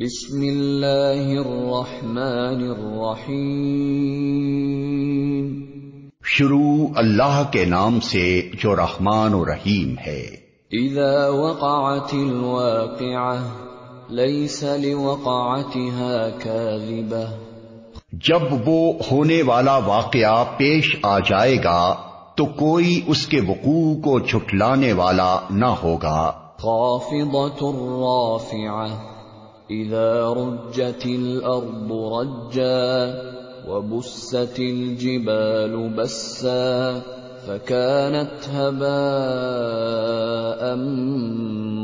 بسم اللہ الرحمن الرحیم۔ شروع اللہ کے نام سے جو رحمان و رحیم ہے۔ اذا وقعت الواقعة ليس لوقعتها كاذبة جب وہ ہونے والا واقعہ پیش آ جائے گا تو کوئی اس کے وقوع کو چھٹلانے والا نہ ہوگا۔ خافضة رافعة اذا رجت الارض رجا وبست الجبال بسا فكانت هباء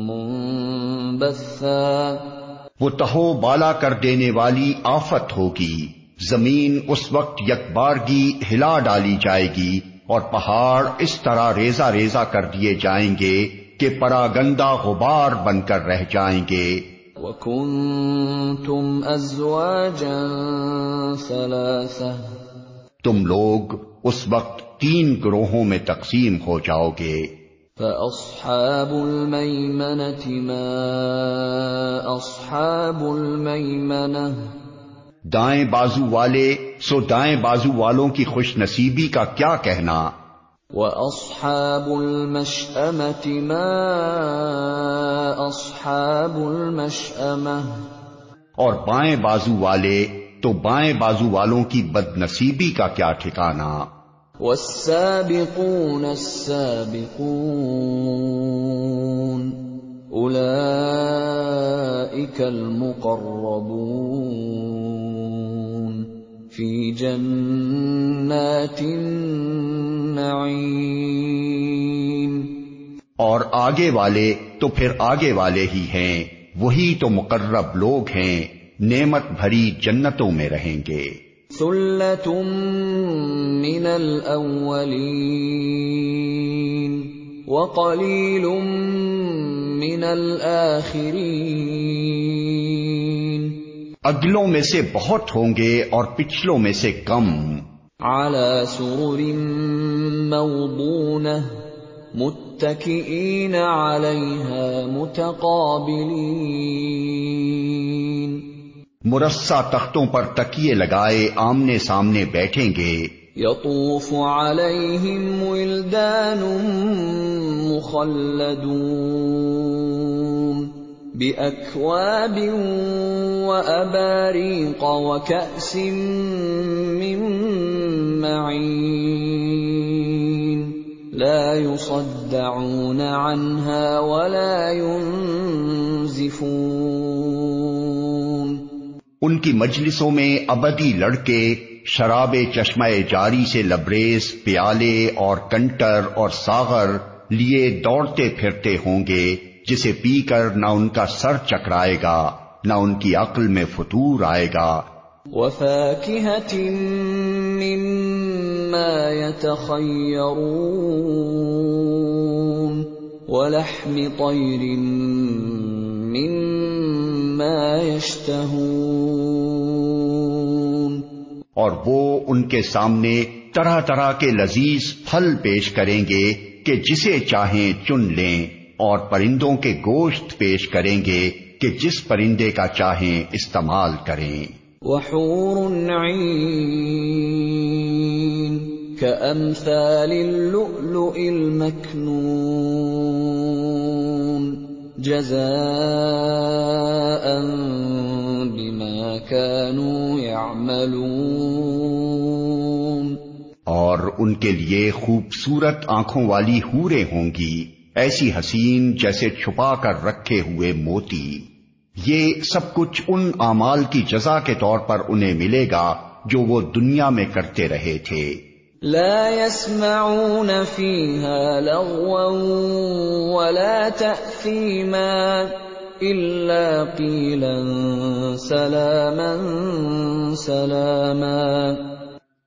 منبثا وہ تہو بالا کر دینے والی آفت ہوگی۔ زمین اس وقت یکبارگی ہلا ڈالی جائے گی اور پہاڑ اس طرح ریزا ریزا کر دیے جائیں گے کہ پراگندا غبار بن کر رہ جائیں گے۔ وَكُنْتُمْ أَزْوَاجًا ثَلَاثَةً تم لوگ اس وقت تین گروہوں میں تقسیم ہو جاؤ گے۔ فَأَصْحَابُ الْمَيْمَنَةِ مَا أَصْحَابُ الْمَيْمَنَةِ دائیں بازو والے سو دائیں بازو والوں کی خوش نصیبی کا کیا کہنا؟ وَأَصْحَابُ الْمَشْأَمَةِ مَا أَصْحَابُ الْمَشْأَمَةِ اور بائیں بازو والے تو بائیں بازو والوں کی بد نصیبی کا کیا ٹھکانا والسابقون السابقون أولئك المقربون في جنات النعيم۔ اور آگے والے تو پھر آگے والے ہی ہیں وہی تو مقرب لوگ ہیں نعمت بھری جنتوں میں رہیں گے۔ ثلة من الأولين۔ وقليل من الآخرين۔ اگلوں میں سے بہت ہوں گے اور پچھلوں میں سے کم۔ على سرر موضونة متكئين عليها متقابلين مرسا تختوں پر تکیے لگائے آمنے سامنے بیٹھیں گے۔ يطوف عليهم ولدان مخلدون۔ بأكواب وأباريق وكأس من معين. لا يصدعون عنها ولا ينزفون. ان کی مجلسوں میں ابدی لڑکے، شراب چشمہ جاری سے لبریز، پیالے اور کنٹر اور ساغر لیے دوڑتے پھرتے ہوں گے۔ جسے پی کر نہ ان کا سر چکرائے گا نہ ان کی عقل میں فطور آئے گا۔ وفاكهة مما يتخيرون ولحم طير مما يشتهون اور وہ ان کے سامنے طرح طرح کے لذیذ پھل پیش کریں گے کہ جسے چاہیں چن لیں۔ اور پرندوں کے گوشت پیش کریں گے کہ جس پرندے کا چاہیں استعمال کریں۔ وحور عين كأمثال اللؤلؤ المكنون جزاء بما كانوا يعملون۔ اور ان کے لیے خوبصورت آنکھوں والی ہورے ہوں گی۔ ایسی حسین جیسے چھپا کر رکھے ہوئے موتی۔ یہ سب کچھ ان اعمال کی جزا کے طور پر انہیں ملے گا جو وہ دنیا میں کرتے رہے تھے۔ لا يسمعون فيها لغوا ولا تأثيما إلا قيلا سلاما سلاما۔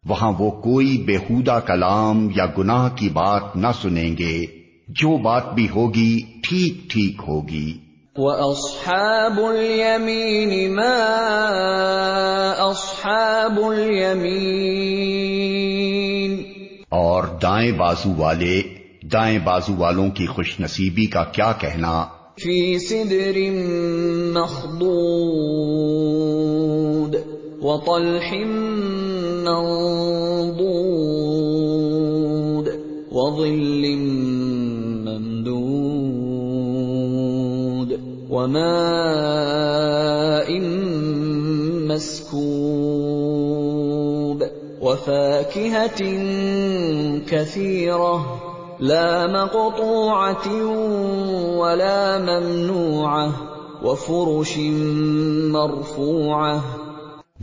وہاں وہ کوئی بےحودہ کلام یا گناہ کی بات نہ سنیں گے۔ جو بات بھی ہوگی ٹھیک ٹھیک ہوگی۔ وَأَصْحَابُ الْيَمِينِ مَا أَصْحَابُ الْيَمِينِ؟ اور دائیں بازو والے دائیں بازو والوں کی خوش نصیبی کا کیا کہنا؟ في سدر مخضود وطلح منضود وظل ممدود وماء مسكوب وفاكهة كثيرة لا مقطوعة ولا ممنوعة وفرش مرفوعة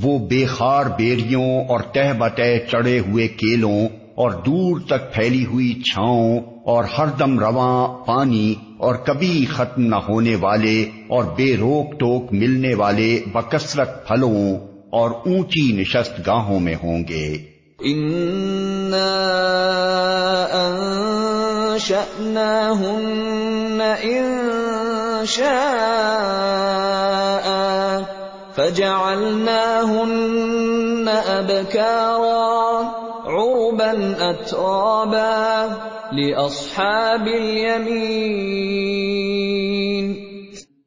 وہ بے خار بیریوں اور تہ بتہ چڑے ہوئے کیلوں اور دور تک پھیلی ہوئی چھاؤں اور ہر دم رواں پانی اور کبھی ختم نہ ہونے والے اور بے روک ٹوک ملنے والے بکثرت پھلوں اور اونچی نشست گاہوں میں ہوں گے۔ انشأناهن انشاء فجعلناهن ابكارا عربا اترابا لاصحاب اليمين۔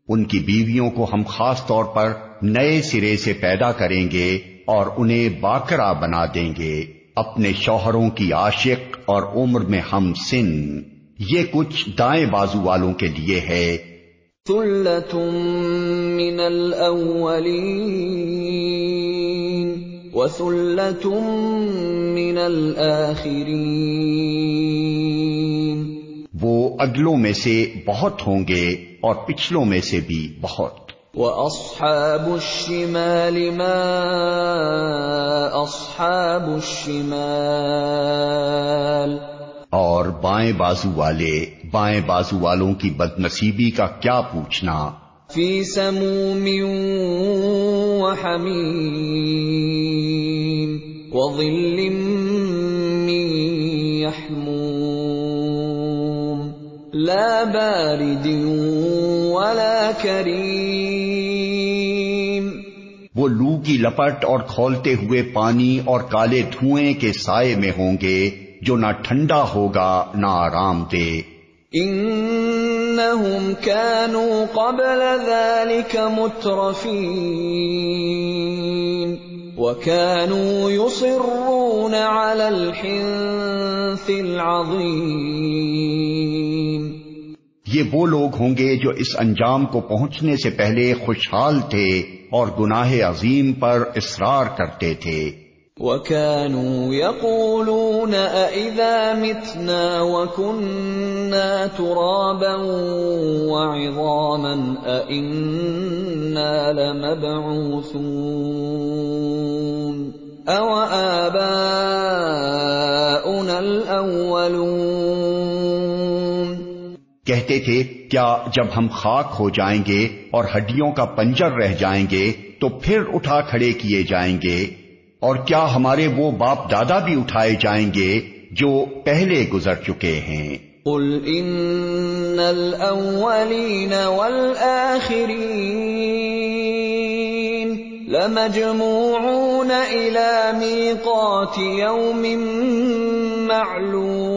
ان کی بیویوں کو ہم خاص طور پر نئے سرے سے پیدا کریں گے اور انہیں باکرا بنا دیں گے۔ اپنے شوہروں کی عاشق اور عمر میں ہم سن۔ یہ کچھ دائیں بازو والوں کے لیے ہے۔ من الاولین من الاخرین اگلوں میں سے بہت ہوں گے اور پچھلوں میں سے بھی بہت۔ وَأَصْحَابُ الشِّمَالِ مَا أَصْحَابُ الشِّمَالِ اور بائیں بازو والے بائیں بازو والوں کی بد نصیبی کا کیا پوچھنا؟ فی سموم وحمیم وظل ولا کریم وہ لو کی لپٹ اور کھولتے ہوئے پانی اور کالے دھوئیں کے سائے میں ہوں گے جو نہ ٹھنڈا ہوگا نہ آرام دے۔ انہم كانوا قبل ذلك مترفین۔ وكانوا يصرون على الحنث العظیم۔ یہ وہ لوگ ہوں گے جو اس انجام کو پہنچنے سے پہلے خوشحال تھے اور گناہ عظیم پر اصرار کرتے تھے۔ وَكَانُوا يَقُولُونَ أَإِذَا مِتْنَا وَكُنَّا تُرَابًا وَعِظَامًا أَإِنَّا لَمَبْعُوثُونَ أَوَ آبَاؤُنَا الْأَوَّلُونَ کہتے تھے، کیا جب ہم خاک ہو جائیں گے اور ہڈیوں کا پنجر رہ جائیں گے، تو پھر اٹھا کھڑے کیے جائیں گے؟ اور کیا ہمارے وہ باپ دادا بھی اٹھائے جائیں گے جو پہلے گزر چکے ہیں؟ قل ان الاولین والآخرین لمجموعون الى میقات یوم معلوم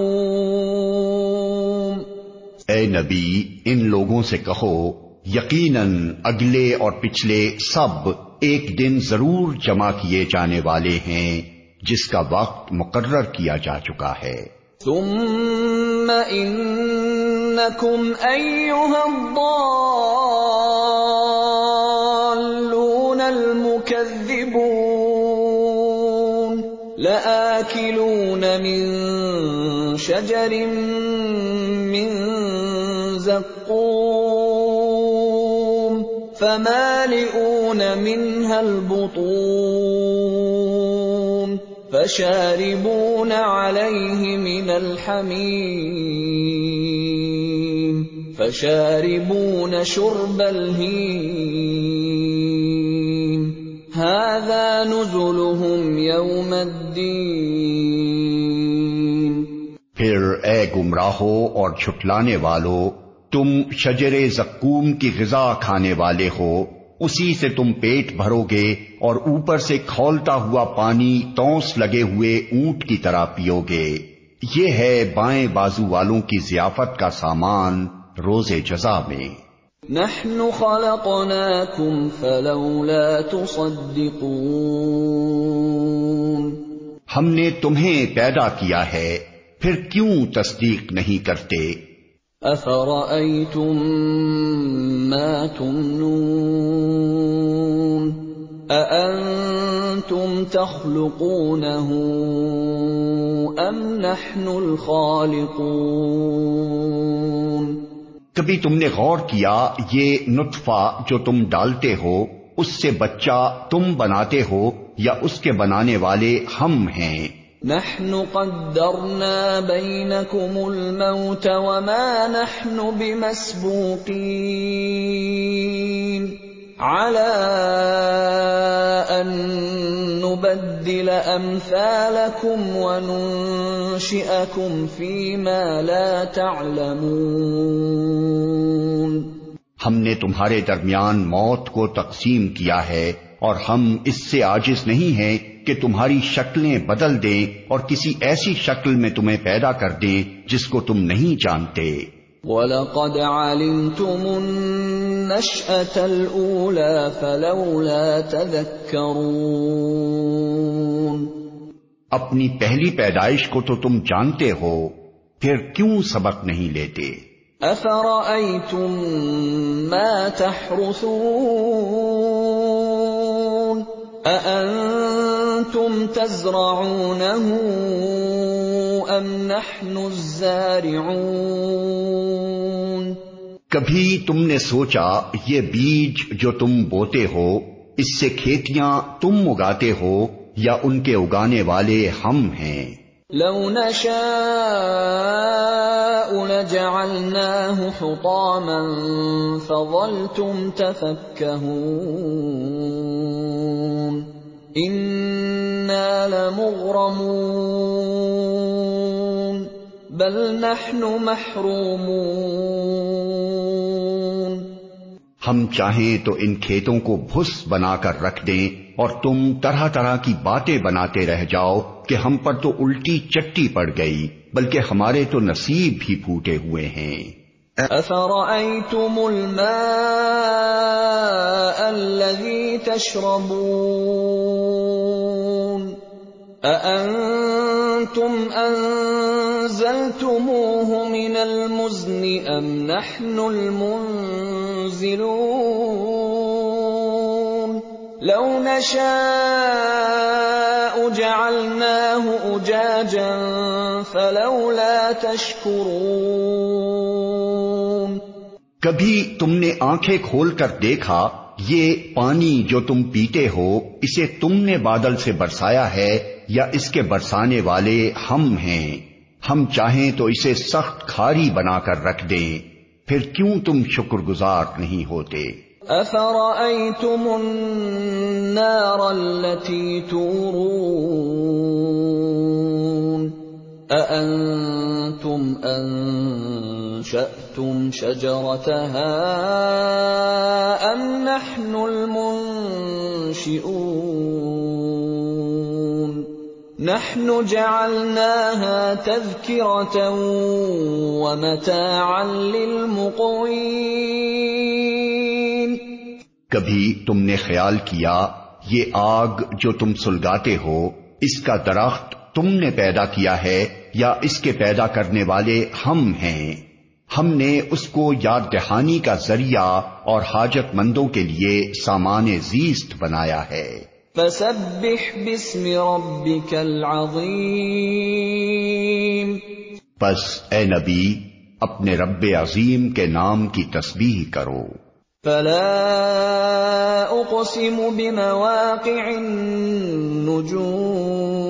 اے نبی، ان لوگوں سے کہو، یقیناً اگلے اور پچھلے سب ایک دن ضرور جمع کیے جانے والے ہیں، جس کا وقت مقرر کیا جا چکا ہے۔ ثم انکم ایوہ الضالون المکذبون لآکلون من شجر من زقوم فمالئون منها البطون فشاربون عليه من الحميم فشاربون شرب الهيم هذا نزلهم يوم الدين پھر اے گمراہو اور چھٹلانے والو تم شجر زکوم کی غذا کھانے والے ہو اسی سے تم پیٹ بھرو گے اور اوپر سے کھولتا ہوا پانی توس لگے ہوئے اونٹ کی طرح پیو گے۔ یہ ہے بائیں بازو والوں کی ضیافت کا سامان روز جزا میں۔ نحن خلقناكم فلولا تصدقون۔ ہم نے تمہیں پیدا کیا ہے پھر کیوں تصدیق نہیں کرتے؟ افرأيتم ما تمنون اانتم تخلقونه ام نحن الخالقون کبھی تم نے غور کیا یہ نطفہ جو تم ڈالتے ہو، اس سے بچہ تم بناتے ہو یا اس کے بنانے والے ہم ہیں؟ نحن قدرنا بينكم الموت وما نحن بمسبوقين. على ان نبدل امثالكم وننشئكم فيما لا تعلمون. ہم نے تمہارے درمیان موت کو تقسیم کیا ہے اور ہم اس سے عاجز نہیں ہیں کہ تمہاری شکلیں بدل دیں اور کسی ایسی شکل میں تمہیں پیدا کر دیں جس کو تم نہیں جانتے۔ وَلَقَدْ عَلِمْتُمُ النَّشْأَةَ الْأُولَى فَلَوْلَا تَذَكَّرُونَ۔ اپنی پہلی پیدائش کو تو تم جانتے ہو پھر کیوں سبق نہیں لیتے؟ أَفَرَأَيْتُم مَّا تَحْرُثُونَ؟ أَأَنتُمْ تَزْرَعُونَهُ أَمْ نَحْنُ الزَّارِعُونَ؟ کبھی تم نے سوچا یہ بیج جو تم بوتے ہو اس سے کھیتیاں تم اگاتے ہو یا ان کے اگانے والے ہم ہیں؟ لو نشاء لجعلناه حطاما فظلتم تفكهون لمغرمون بل نحن محرومون ہم چاہیں تو ان کھیتوں کو بھس بنا کر رکھ دیں اور تم طرح طرح کی باتیں بناتے رہ جاؤ کہ ہم پر تو الٹی چٹی پڑ گئی بلکہ ہمارے تو نصیب بھی پھوٹے ہوئے ہیں۔ أفرأيتم الماء الذي تشربون أأنتم أنزلتموه من المزن أم نحن المنزلون لو نشاء جعلناه أجاجا فلولا تشكرون کبھی تم نے آنکھیں کھول کر دیکھا، یہ پانی جو تم پیتے ہو، اسے تم نے بادل سے برسایا ہے یا اس کے برسانے والے ہم ہیں؟ ہم چاہیں تو اسے سخت کھاری بنا کر رکھ دیں۔ پھر کیوں تم شکر گزار نہیں ہوتے؟ أفرأيتم النار التي تورون؟ أأنتم أنشأتم شجرتها أم نحن المنشئون؟ نحن جعلناها تذكرة ومتاعا للمقوين. کبھی تم نے خیال کیا یہ آگ جو تم سلگاتے ہو، اس کا درخت تم نے پیدا کیا ہے یا اس کے پیدا کرنے والے ہم ہیں؟ ہم نے اس کو یاد دہانی کا ذریعہ اور حاجت مندوں کے لیے سامان زیست بنایا ہے۔ فسبح باسم ربك العظيم بس اے نبی اپنے رب عظیم کے نام کی تسبیح کرو۔ فلا اقسم بمواقع النجوم۔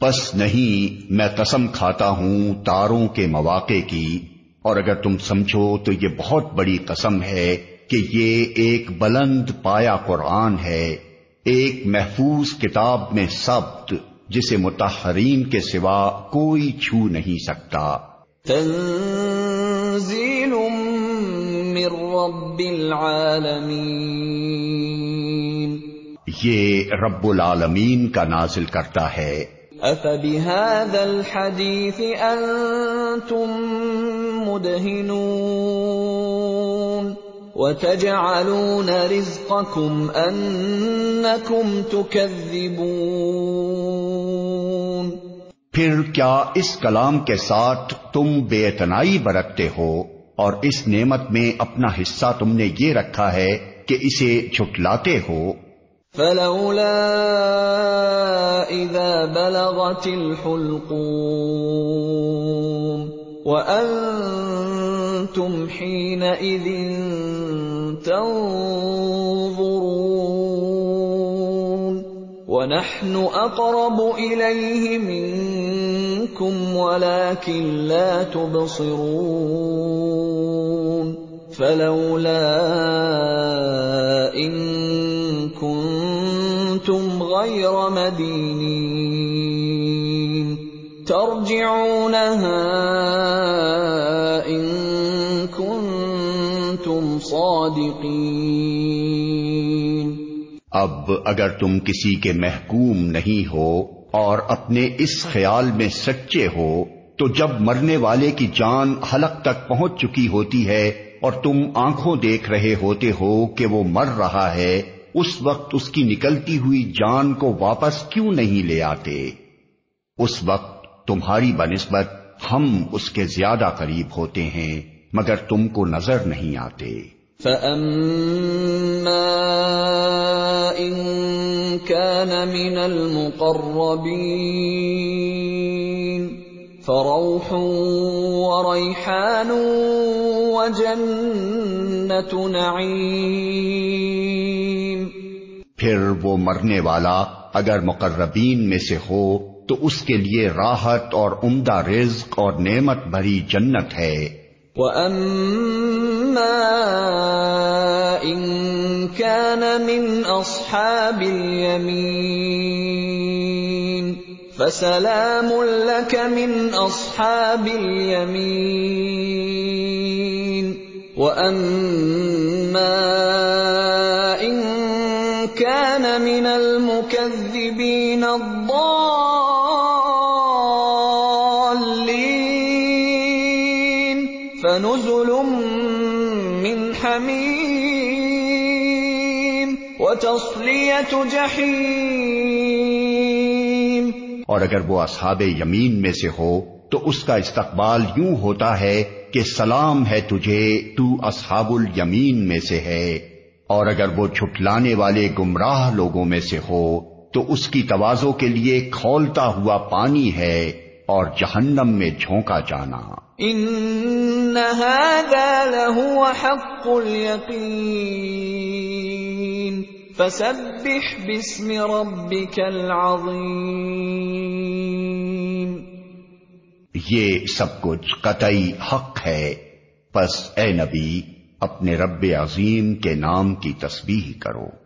بس نہیں میں قسم کھاتا ہوں تاروں کے مواقع کی۔ اور اگر تم سمجھو تو یہ بہت بڑی قسم ہے کہ یہ ایک بلند پایا قرآن ہے ایک محفوظ کتاب میں سبت جسے متحرین کے سوا کوئی چھو نہیں سکتا۔ تنزیل من رب العالمین۔ یہ رب العالمین کا نازل کرتا ہے۔ افبهذا الحديث انتم مدهنون وتجعلون رزقكم انكم تكذبون پھر کیا اس کلام کے ساتھ تم بے اتنائی برتتے ہو؟ اور اس نعمت میں اپنا حصہ تم نے یہ رکھا ہے کہ اسے چھٹلاتے ہو؟ فلولا اذا بلغت الحلقوم وانتم حينئذ تنظرون ونحن اقرب اليه منكم ولكن لا تبصرون فلولا ان كنتم غير مدينين. ترجعونها ان كنتم صادقين. اب اگر تم کسی کے محکوم نہیں ہو اور اپنے اس خیال میں سچے ہو، تو جب مرنے والے کی جان حلق تک پہنچ چکی ہوتی ہے اور تم آنکھوں دیکھ رہے ہوتے ہو کہ وہ مر رہا ہے اس وقت اس کی نکلتی ہوئی جان کو واپس کیوں نہیں لے آتے؟ اس وقت تمہاری بنسبت ہم اس کے زیادہ قریب ہوتے ہیں، مگر تم کو نظر نہیں آتے۔ فَأَمَّا إِن كَانَ مِنَ الْمُقَرَّبِينَ فَرَوْحٌ وَرَيْحَانٌ وَجَنَّةُ نَعِيمٍ پھر وہ مرنے والا اگر مقربین میں سے ہو، تو اس کے لیے راحت اور عمدہ رزق اور نعمت بھری جنت ہے۔ وَأَمَّا إِن كَانَ مِنْ أَصْحَابِ الْيَمِينِ فَسَلَامٌ لَكَ مِنْ أَصْحَابِ الْيَمِينِ وَأَمَّا وَتَصْلِيَةُ جَحِيمٍ۔ اور اگر وہ اصحاب یمین میں سے ہو تو اس کا استقبال یوں ہوتا ہے کہ سلام ہے تجھے تو اصحاب الیمین میں سے ہے۔ اور اگر وہ چھٹلانے والے گمراہ لوگوں میں سے ہو تو اس کی توازوں کے لیے کھولتا ہوا پانی ہے اور جہنم میں جھونکا جانا۔ ان هذا لهو حق اليقين۔ فسبح باسم ربك العظيم. یہ سب کچھ قطعی حق ہے۔ پس اے نبی، اپنے رب عظیم کے نام کی تسبیح کرو۔